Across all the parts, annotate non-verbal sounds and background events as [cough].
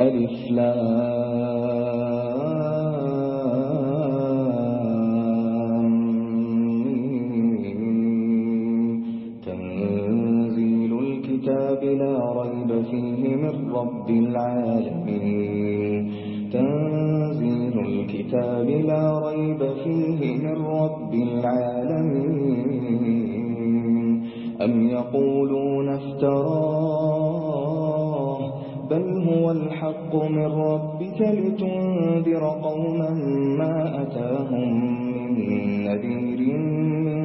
ألف تنزيل الكتاب لا ريب فيه من رب العالمين. تنزيل الكتاب لا ريب فيه من رب العالمين. أم يقولون افتراه بل هو الحق من ربك لتنذر قوما ما أتاهم من نذير من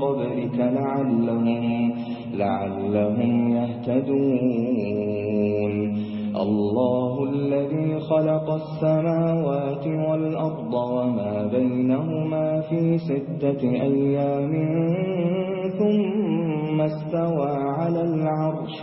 قبلك لعلهم, لعلهم يهتدون الله الذي خلق السماوات والأرض وما بينهما في ستة أيام ثم استوى على العرش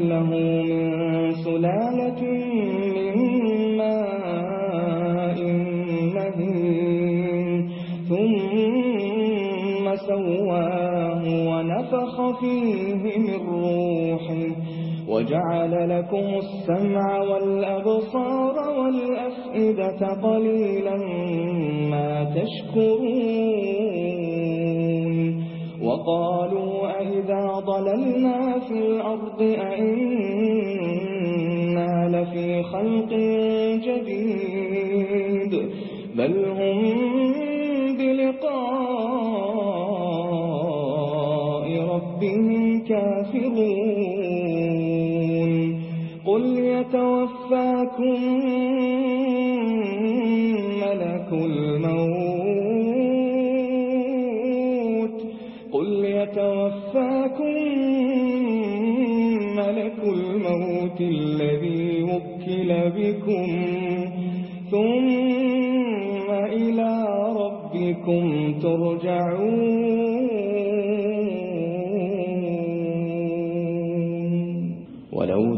له من سلالة من ماء مهين ثم سواه ونفخ فيه من روحه وجعل لكم السمع والأبصار والأفئدة قليلا ما تشكرون وقالوا ضللنا فِي الْأَرْضِ أَئِنَّا لَفِي خَلْقٍ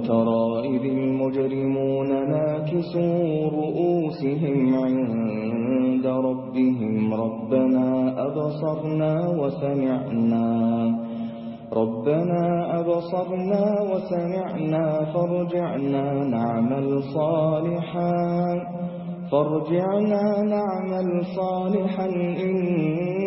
ترى إذ المجرمون ناكسوا رؤوسهم عند ربهم ربنا أبصرنا وسمعنا ربنا أبصرنا وسمعنا فارجعنا نعمل صالحا فارجعنا نعمل صالحا إن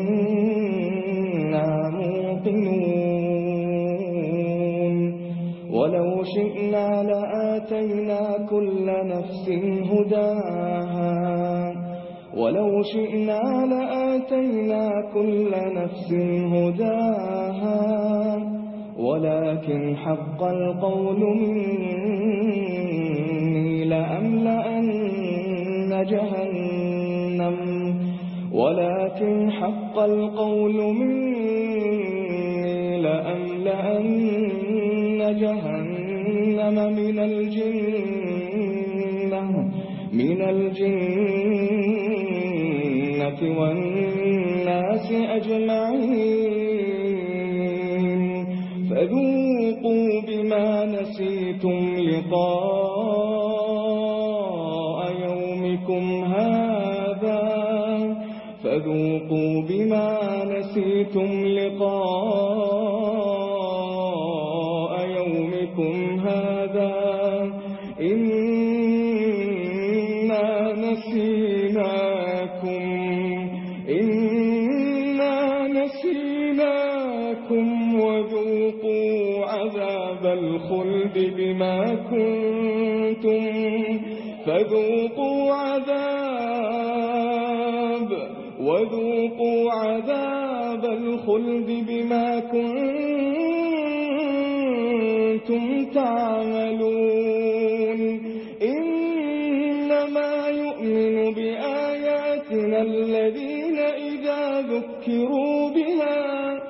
شئنا لآتينا كل نفس هداها ولو شئنا لآتينا كل نفس هداها ولكن حق القول مني لأملأن جهنم ولكن حق القول مني لأملأن جهنم جهنم من الجنة من الجنة والناس أجمعين فذوقوا بما نسيتم لقاء يومكم هذا۔ فذوقوا بما نسيتم لقاء إنا نسيناكم بما كنتم فذوقوا عذاب وذوقوا عذاب الخلد بما كنتم تعملون ذكروا بها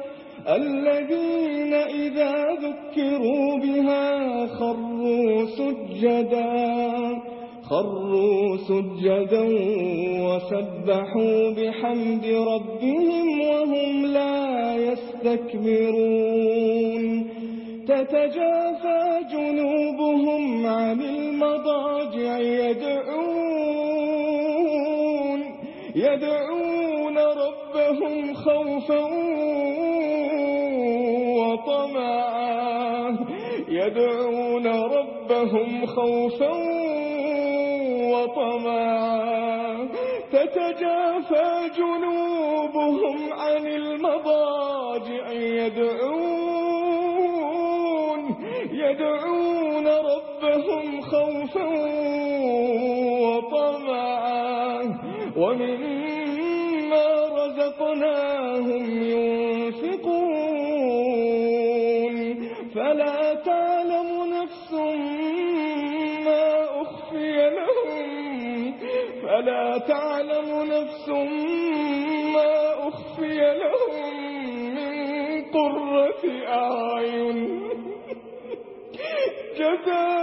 الذين إذا ذكروا بها خروا سجدا خروا سجدا وسبحوا بحمد ربهم وهم لا يستكبرون تتجافى جنوبهم عن المضاجع يدعون يدعون لهم خوفا وطمعا. يدعون ربهم خوفا وطمعا. تتجافى جنوبهم عن المضاجع. يدعون يدعون ربهم خوفا وطمعا. ومن رزقناهم ينفقون. فلا تعلم نفس ما أخفي لهم. فلا تعلم نفس ما أخفي لهم من قرة أعين. [laughs] جزاء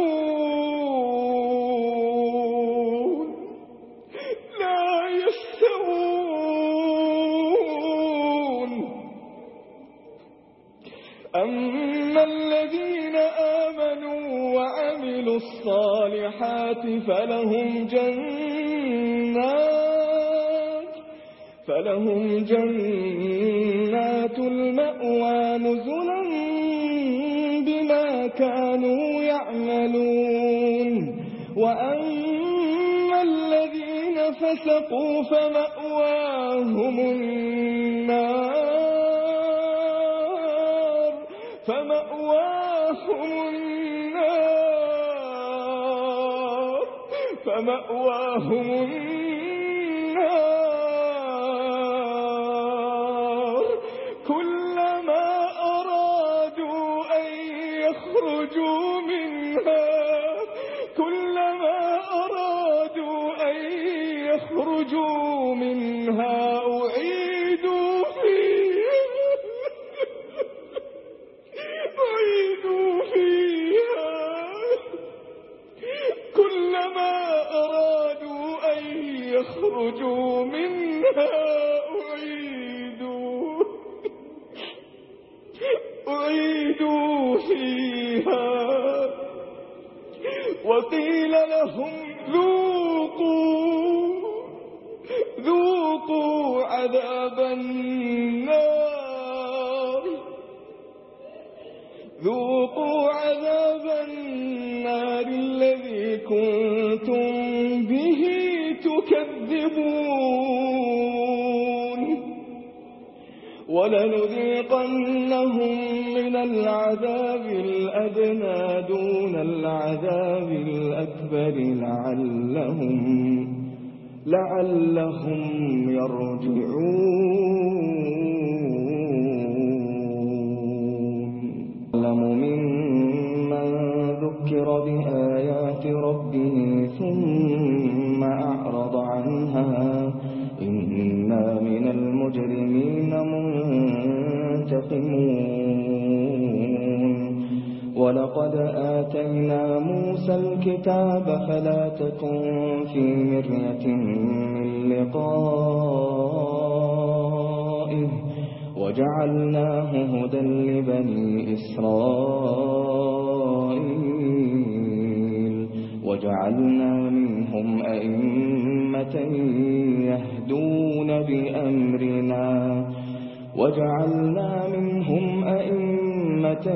الذين آمنوا وعملوا الصالحات فلهم جنات فلهم جنات المأوى نزلا بما كانوا يعملون. وأما الذين فسقوا فمأواهم ومأواهم النار. كلما أرادوا أن يخرجوا منها كلما أرادوا أن يخرجوا منها لهم ذوقوا ذوقوا عذاب النار. ذوقوا عذاب النار الذي كنتم به تكذبون. ولنذيقنهم من العذاب الأدنى دون العذاب الأكبر لعلهم, لعلهم يرجعون. العذاب فلا تكن في مرية من لقائه وجعلناه هدى لبني إسرائيل وجعلنا منهم أئمة يهدون بأمرنا وجعلنا منهم أئمة أُمَّةً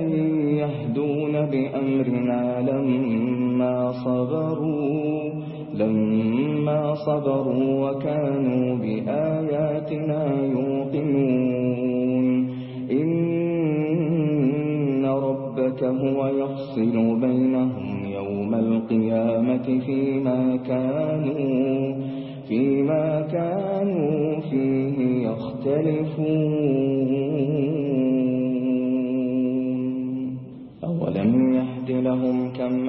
يهدون بأمرنا لما صبروا لما صبروا وكانوا بآياتنا يوقنون. إن ربك هو يفصل بينهم يوم القيامة فيما كانوا فيما كانوا فيه يختلفون.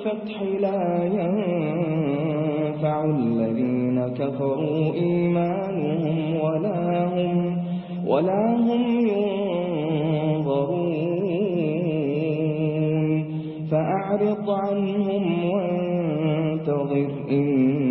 الفتح لا ينفع الذين كفروا إيمانهم ولا هم, ولا هم ينظرون فأعرض عنهم وانتظر إن